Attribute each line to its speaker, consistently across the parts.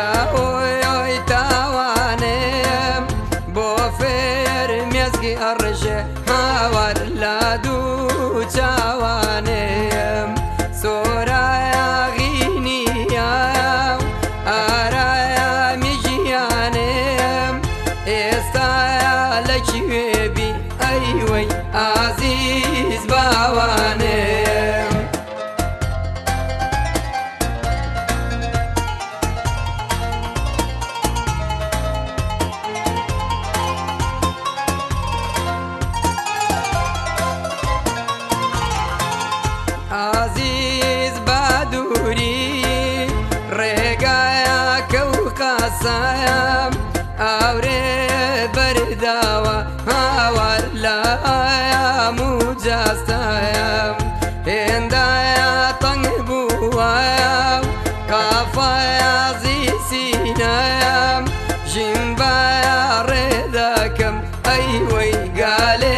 Speaker 1: ئەوی تاوانێ بۆ فێر مێزگی ئەڕژێ هاوار لە دوو چاوانێم سۆرایاغینیە ئارایە میژیانێم ئێستاە لە کوێبی ئەیوەی ئازیز باوانێ داوا هاور لا يا مجاستايا هندا يا طنبوا يا كافا يا زيسينا يا جنبا يا ريداكم أيوي قالي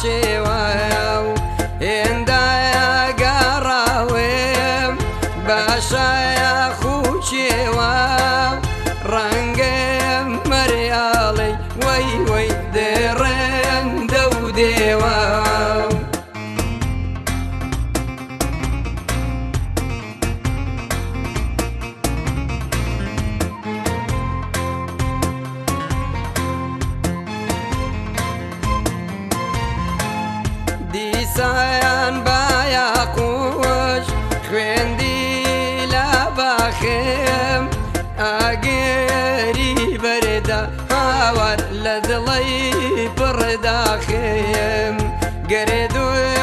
Speaker 1: شێوەیە و هێندایە گەڕاوێم باشایە خوچێوە ڕەنگەم مەریاڵی وەی وەی قسەیان بایا قوش خوێندی لە باخێم ئاگەری بەردا هاوار لە دڵی پڕداخێم گەرێ دوێ